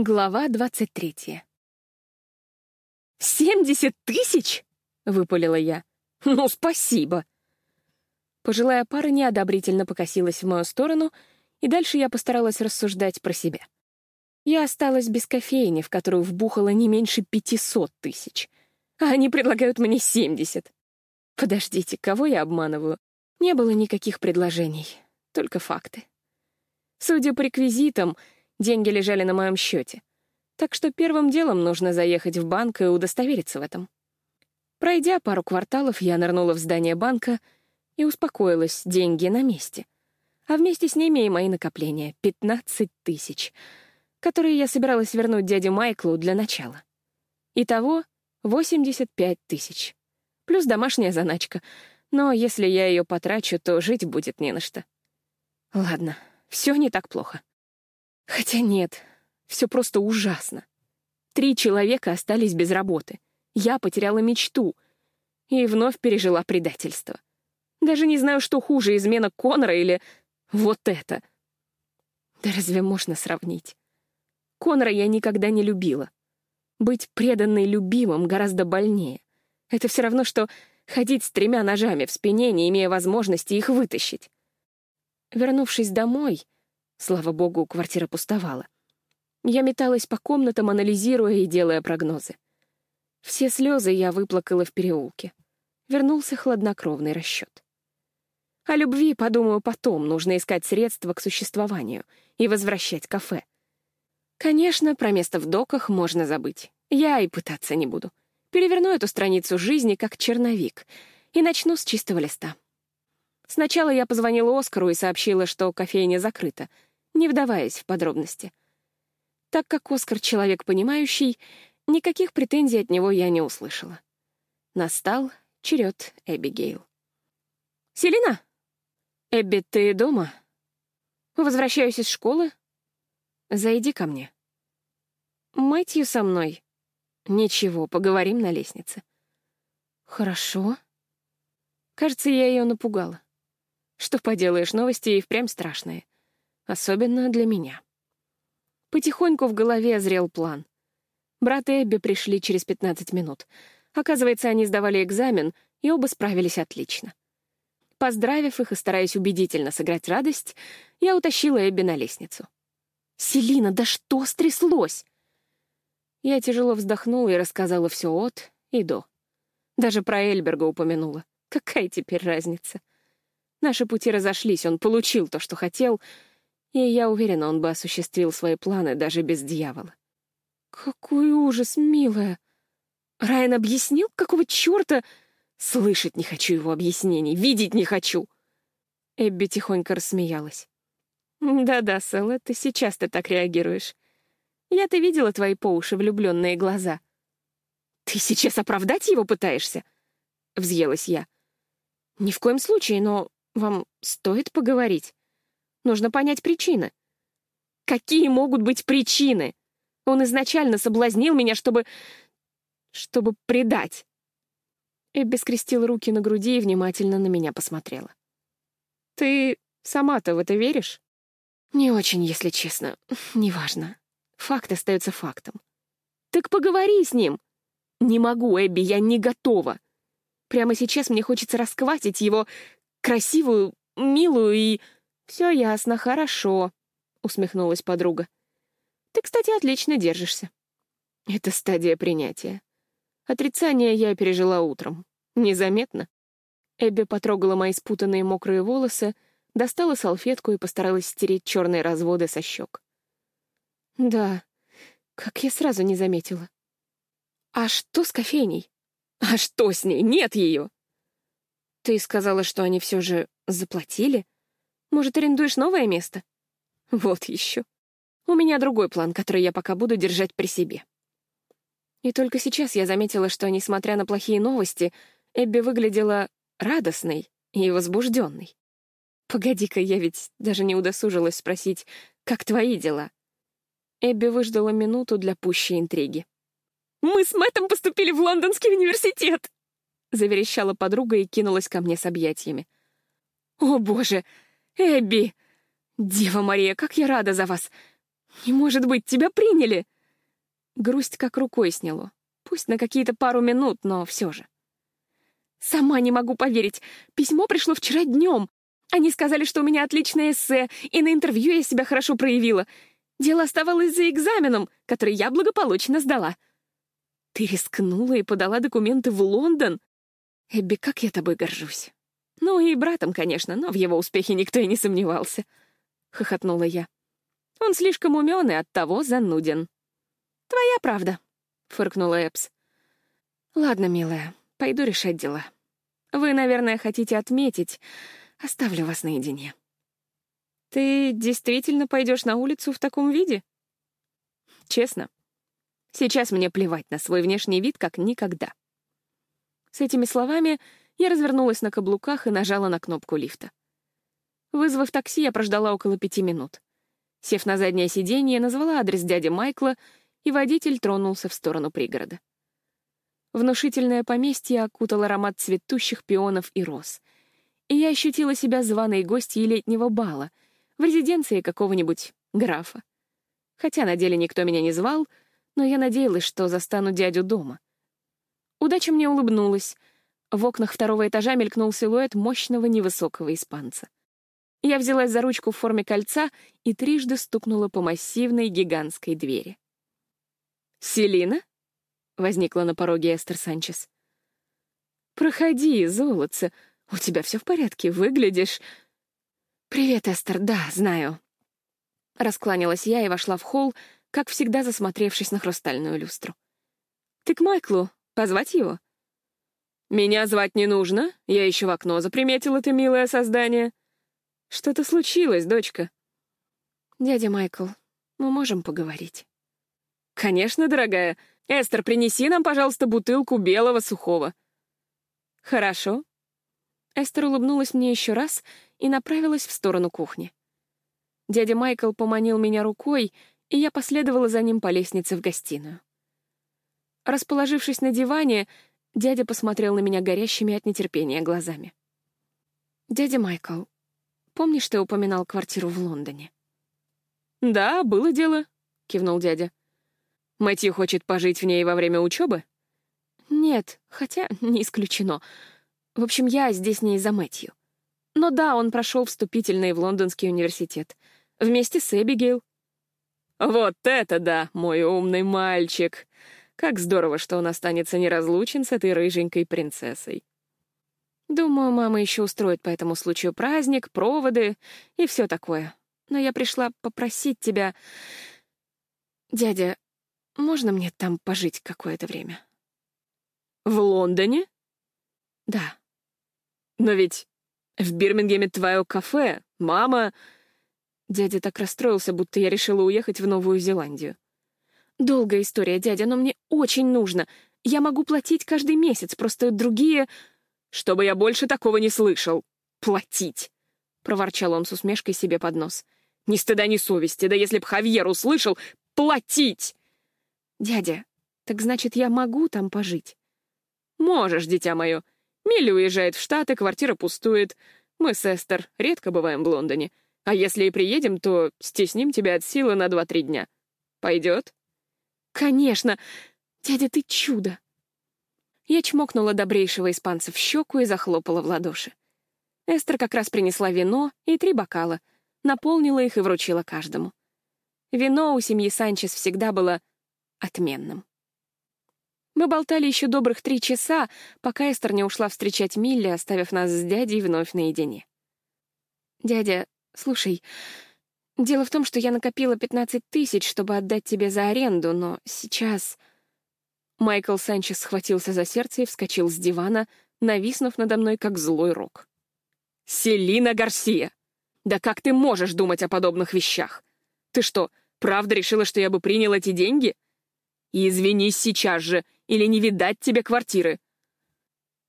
Глава двадцать третья. «Семьдесят тысяч?» — выпалила я. «Ну, спасибо!» Пожилая пара неодобрительно покосилась в мою сторону, и дальше я постаралась рассуждать про себя. Я осталась без кофейни, в которую вбухала не меньше пятисот тысяч, а они предлагают мне семьдесят. Подождите, кого я обманываю? Не было никаких предложений, только факты. Судя по реквизитам, деньги лежали на моем счете. Так что первым делом нужно заехать в банк и удостовериться в этом. Пройдя пару кварталов, я нырнула в здание банка и успокоилась, деньги на месте. А вместе с ними и мои накопления — 15 тысяч, которые я собиралась вернуть дяде Майклу для начала. Итого 85 тысяч. Плюс домашняя заначка. Но если я ее потрачу, то жить будет не на что. Ладно, все не так плохо. Хотя нет, все просто ужасно. Три человека остались без работы. Я потеряла мечту и вновь пережила предательство. Даже не знаю, что хуже, измена Конора или вот это. Да разве можно сравнить? Конора я никогда не любила. Быть преданной любимым гораздо больнее. Это все равно, что ходить с тремя ножами в спине, не имея возможности их вытащить. Вернувшись домой, слава богу, квартира пустовала, я металась по комнатам, анализируя и делая прогнозы. Все слезы я выплакала в переулке. Вернулся хладнокровный расчет. О любви, подумаю, потом нужно искать средства к существованию и возвращать кафе. Конечно, про место в доках можно забыть. Я и пытаться не буду. Переверну эту страницу жизни как черновик и начну с чистого листа. Сначала я позвонила Оскару и сообщила, что кофейня закрыта, не вдаваясь в подробности. Так как Оскар — человек понимающий, никаких претензий от него я не услышала. Настал черед Эбигейл. «Селина? Эбби, ты дома? Возвращаюсь из школы. Зайди ко мне. Мэтью со мной. Ничего, поговорим на лестнице. Хорошо. Кажется, я ее напугала. Что поделаешь, новости и впрямь страшные. Особенно для меня. Потихоньку в голове озрел план. Брат и Эбби пришли через 15 минут. Оказывается, они сдавали экзамен, и оба справились отлично. Поздравив их и стараясь убедительно сыграть радость, я утащила Эбби на лестницу. «Селина, да что стряслось?» Я тяжело вздохнула и рассказала все от и до. Даже про Эльберга упомянула. Какая теперь разница? Наши пути разошлись, он получил то, что хотел, и я уверена, он бы осуществил свои планы даже без дьявола. Какой ужас, милая! Райан объяснил, какого черта... Слышать не хочу его объяснений, видеть не хочу. Эбби тихонько рассмеялась. «Да-да, Сэл, это сейчас ты так реагируешь. Я-то видела твои по уши влюбленные глаза». «Ты сейчас оправдать его пытаешься?» — взъелась я. «Ни в коем случае, но вам стоит поговорить. Нужно понять причины». «Какие могут быть причины? Он изначально соблазнил меня, чтобы... чтобы предать». Эбби скрестила руки на груди и внимательно на меня посмотрела. «Ты сама-то в это веришь?» «Не очень, если честно. Неважно. Факт остается фактом». «Так поговори с ним!» «Не могу, Эбби, я не готова. Прямо сейчас мне хочется расквасить его красивую, милую и...» «Все ясно, хорошо», — усмехнулась подруга. «Ты, кстати, отлично держишься». Это стадия принятия. Отрицание я пережила утром. Незаметно. Эбби потрогала мои спутанные мокрые волосы, достала салфетку и постаралась стереть черные разводы со щек. Да, как я сразу не заметила. А что с кофейней? А что с ней? Нет ее! Ты сказала, что они все же заплатили? Может, арендуешь новое место? Вот еще. У меня другой план, который я пока буду держать при себе. И только сейчас я заметила, что, несмотря на плохие новости, Эбби выглядела радостной и возбужденной. «Погоди-ка, я ведь даже не удосужилась спросить, как твои дела?» Эбби выждала минуту для пущей интриги. «Мы с Мэттом поступили в Лондонский университет!» Заверещала подруга и кинулась ко мне с объятиями. «О, боже! Эбби! Дева Мария, как я рада за вас! «Не может быть, тебя приняли!» Грусть как рукой сняло. Пусть на какие-то пару минут, но все же. «Сама не могу поверить. Письмо пришло вчера днем. Они сказали, что у меня отличное эссе, и на интервью я себя хорошо проявила. Дело оставалось за экзаменом, который я благополучно сдала. Ты рискнула и подала документы в Лондон? Эбби, как я тобой горжусь. Ну и братом, конечно, но в его успехе никто и не сомневался. Хохотнула я. Он слишком умен и оттого зануден. Твоя правда, фыркнула Эпс. Ладно, милая, пойду решать дела. Вы, наверное, хотите отметить. Оставлю вас наедине. Ты действительно пойдешь на улицу в таком виде? Честно. Сейчас мне плевать на свой внешний вид, как никогда. С этими словами я развернулась на каблуках и нажала на кнопку лифта. Вызвав такси, я прождала около пяти минут. Сев на заднее сиденье, назвала адрес дяди Майкла, и водитель тронулся в сторону пригорода. Внушительное поместье окутал аромат цветущих пионов и роз, и я ощутила себя званой гостьей летнего бала — в резиденции какого-нибудь графа. Хотя на деле никто меня не звал, но я надеялась, что застану дядю дома. Удача мне улыбнулась. В окнах второго этажа мелькнул силуэт мощного невысокого испанца. Я взялась за ручку в форме кольца и трижды стукнула по массивной гигантской двери. «Селина?» — возникла на пороге Эстер Санчес. «Проходи, золотце. У тебя все в порядке, выглядишь...» «Привет, Эстер, да, знаю». Раскланялась я и вошла в холл, как всегда засмотревшись на хрустальную люстру. «Ты к Майклу? Позвать его?» «Меня звать не нужно, я еще в окно заприметила ты, милое создание. Что-то случилось, дочка?» «Дядя Майкл, мы можем поговорить?» «Конечно, дорогая. Эстер, принеси нам, пожалуйста, бутылку белого сухого». «Хорошо». Эстер улыбнулась мне еще раз — и направилась в сторону кухни. Дядя Майкл поманил меня рукой, и я последовала за ним по лестнице в гостиную. Расположившись на диване, дядя посмотрел на меня горящими от нетерпения глазами. «Дядя Майкл, помнишь, ты упоминал квартиру в Лондоне?» «Да, было дело», — кивнул дядя. «Мэтью хочет пожить в ней во время учебы?» «Нет, хотя не исключено. В общем, я здесь не из-за Мэтью. Но да, он прошел вступительный в Лондонский университет. Вместе с Эбигейл. «Вот это да, мой умный мальчик! Как здорово, что он останется неразлучен с этой рыженькой принцессой!» Думаю, мама еще устроит по этому случаю праздник, проводы и все такое. Но я пришла попросить тебя... Дядя, можно мне там пожить какое-то время? В Лондоне? Да. Но ведь в Бирмингеме твое кафе, мама...» Дядя так расстроился, будто я решила уехать в Новую Зеландию. «Долгая история, дядя, но мне очень нужно. Я могу платить каждый месяц, просто другие...» «Чтобы я больше такого не слышал. Платить!» — проворчал он с усмешкой себе под нос. «Ни стыда, ни совести, да если б Хавьер услышал, платить!» «Дядя, так значит, я могу там пожить?» «Можешь, дитя мое. Милли уезжает в Штаты, квартира пустует. Мы с Эстер редко бываем в Лондоне. А если и приедем, то стесним тебя от силы на два-три дня. Пойдет? Конечно! Дядя, ты чудо! Я чмокнула добрейшего испанца в щеку и захлопала в ладоши. Эстер как раз принесла вино и три бокала, наполнила их и вручила каждому. Вино у семьи Санчес всегда было отменным. Мы болтали еще добрых три часа, пока Эстер не ушла встречать Милли, оставив нас с дядей вновь наедине. «Дядя, слушай, дело в том, что я накопила 15 тысяч, чтобы отдать тебе за аренду, но сейчас...» Майкл Санчес схватился за сердце и вскочил с дивана, нависнув надо мной, как злой рок. «Селина Гарсия! Да как ты можешь думать о подобных вещах? Ты что, правда решила, что я бы принял эти деньги? Извинись сейчас же, или не видать тебе квартиры.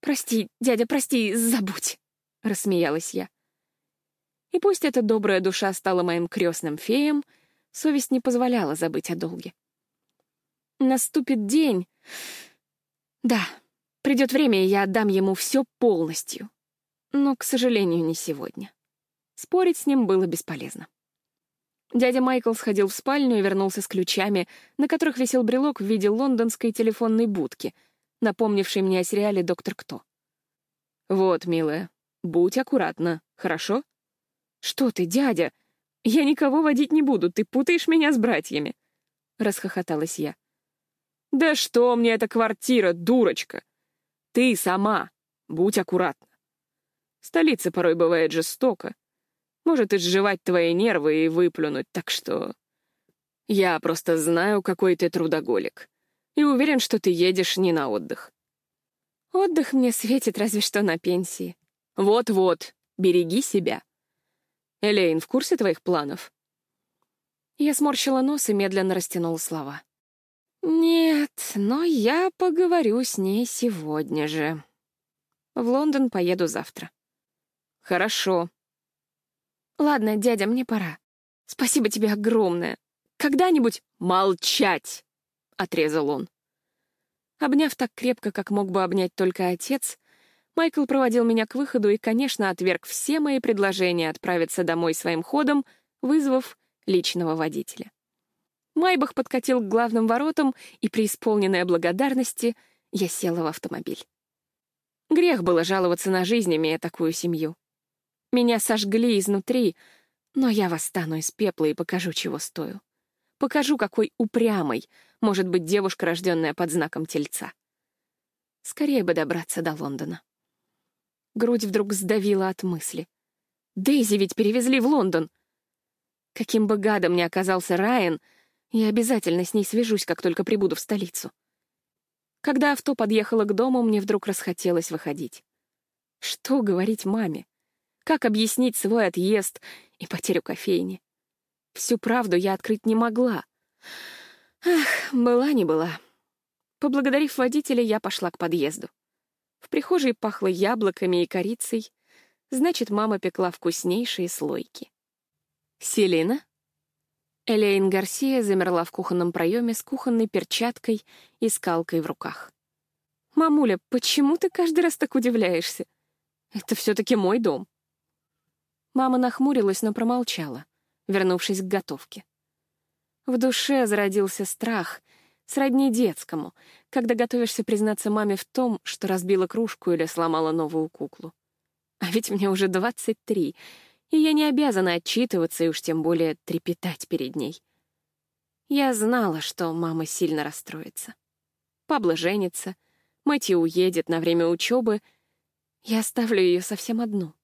«Прости, дядя, прости, забудь», — рассмеялась я. И пусть эта добрая душа стала моим крестным феем, совесть не позволяла забыть о долге. Наступит день... Да, придет время, и я отдам ему все полностью. Но, к сожалению, не сегодня. Спорить с ним было бесполезно. Дядя Майкл сходил в спальню и вернулся с ключами, на которых висел брелок в виде лондонской телефонной будки, напомнившей мне о сериале «Доктор Кто». «Вот, милая, будь аккуратна, хорошо?» «Что ты, дядя? Я никого водить не буду, ты путаешь меня с братьями!» — расхохоталась я. «Да что мне эта квартира, дурочка! Ты сама, будь аккуратна. Столица порой бывает жестоко, может изживать твои нервы и выплюнуть, так что... Я просто знаю, какой ты трудоголик. И уверен, что ты едешь не на отдых. Отдых мне светит разве что на пенсии. Вот-вот, береги себя. Элейн в курсе твоих планов? Я сморщила нос и медленно растянула слова. «Нет, но я поговорю с ней сегодня же. В Лондон поеду завтра». «Хорошо», «Ладно, дядя, мне пора. Спасибо тебе огромное. Когда-нибудь молчать!» — отрезал он. Обняв так крепко, как мог бы обнять только отец, Майкл проводил меня к выходу и, конечно, отверг все мои предложения отправиться домой своим ходом, вызвав личного водителя. Майбах подкатил к главным воротам, и, преисполненная благодарности, я села в автомобиль. Грех было жаловаться на жизнь, имея такую семью. Меня сожгли изнутри, но я восстану из пепла и покажу, чего стою. Покажу, какой упрямой может быть девушка, рожденная под знаком тельца. Скорее бы добраться до Лондона. Грудь вдруг сдавила от мысли. Дейзи ведь перевезли в Лондон. Каким бы гадом ни оказался Райан, я обязательно с ней свяжусь, как только прибуду в столицу. Когда авто подъехало к дому, мне вдруг расхотелось выходить. Что говорить маме? Как объяснить свой отъезд и потерю кофейни? Всю правду я открыть не могла. Ах, была не была. Поблагодарив водителя, я пошла к подъезду. В прихожей пахло яблоками и корицей, значит, мама пекла вкуснейшие слойки. «Селина?» Элейн Гарсия замерла в кухонном проеме с кухонной перчаткой и скалкой в руках. «Мамуля, почему ты каждый раз так удивляешься? Это все-таки мой дом». Мама нахмурилась, но промолчала, вернувшись к готовке. В душе зародился страх, сродни детскому, когда готовишься признаться маме в том, что разбила кружку или сломала новую куклу. А ведь мне уже двадцать три, и я не обязана отчитываться и уж тем более трепетать перед ней. Я знала, что мама сильно расстроится. Пабло женится, Мэтью уедет на время учебы, я оставлю ее совсем одну.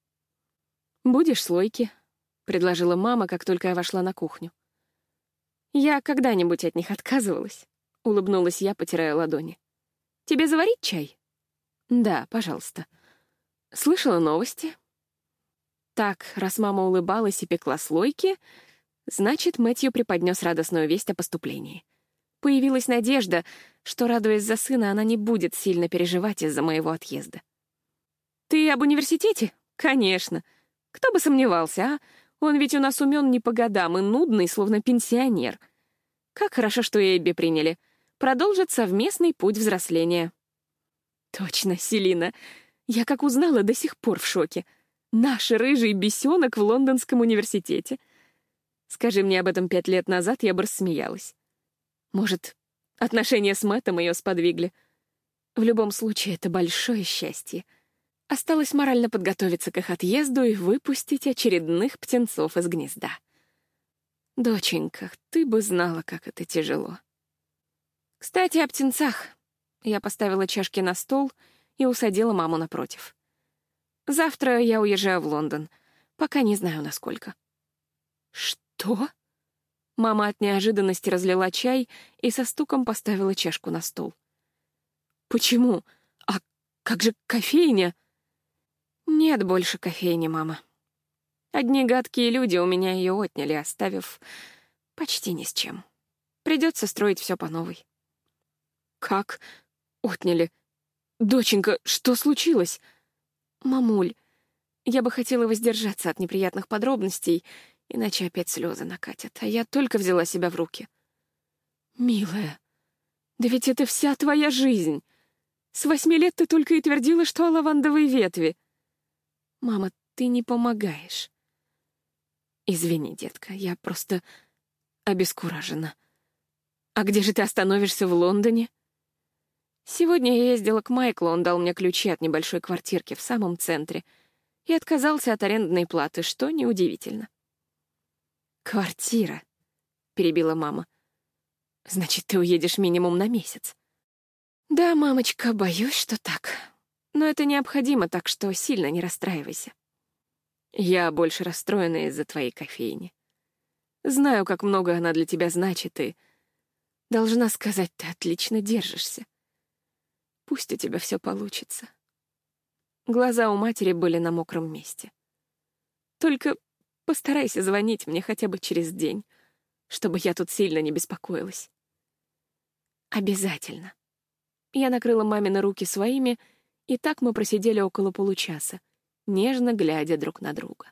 «Будешь слойки?» — предложила мама, как только я вошла на кухню. «Я когда-нибудь от них отказывалась», — улыбнулась я, потирая ладони. «Тебе заварить чай?» «Да, пожалуйста». «Слышала новости?» Так, раз мама улыбалась и пекла слойки, значит, Мэтью преподнес радостную весть о поступлении. Появилась надежда, что, радуясь за сына, она не будет сильно переживать из-за моего отъезда. «Ты об университете? Конечно. Кто бы сомневался, а? Он ведь у нас умен не по годам и нудный, словно пенсионер. Как хорошо, что Эбби приняли. Продолжит совместный путь взросления. Точно, Селина. Я как узнала, до сих пор в шоке. Наш рыжий бесенок в Лондонском университете. Скажи мне об этом пять лет назад, я бы рассмеялась. Может, отношения с Мэттом ее сподвигли. В любом случае, это большое счастье — Осталось морально подготовиться к их отъезду и выпустить очередных птенцов из гнезда. Доченька, ты бы знала, как это тяжело. Кстати, о птенцах. Я поставила чашки на стол и усадила маму напротив. Завтра я уезжаю в Лондон. Пока не знаю, насколько. Что? Мама от неожиданности разлила чай и со стуком поставила чашку на стол. Почему? А как же кофейня? Нет больше кофейни, мама. Одни гадкие люди у меня ее отняли, оставив почти ни с чем. Придется строить все по новой. Как? Отняли? Доченька, что случилось? Мамуль, я бы хотела воздержаться от неприятных подробностей, иначе опять слезы накатят, а я только взяла себя в руки. Милая, да ведь это вся твоя жизнь. С восьми лет ты только и твердила, что о лавандовой ветви. «Мама, ты не помогаешь». Извини, детка, я просто обескуражена. А где же ты остановишься в Лондоне? Сегодня я ездила к Майклу, он дал мне ключи от небольшой квартирки в самом центре и отказался от арендной платы, что неудивительно. «Квартира», — перебила мама. «Значит, ты уедешь минимум на месяц». «Да, мамочка, боюсь, что так. Но это необходимо, так что сильно не расстраивайся. Я больше расстроена из-за твоей кофейни. Знаю, как много она для тебя значит, и должна сказать, ты отлично держишься. Пусть у тебя все получится. Глаза у матери были на мокром месте. Только постарайся звонить мне хотя бы через день, чтобы я тут сильно не беспокоилась. Обязательно. Я накрыла мамины руки своими, и так мы просидели около получаса, нежно глядя друг на друга.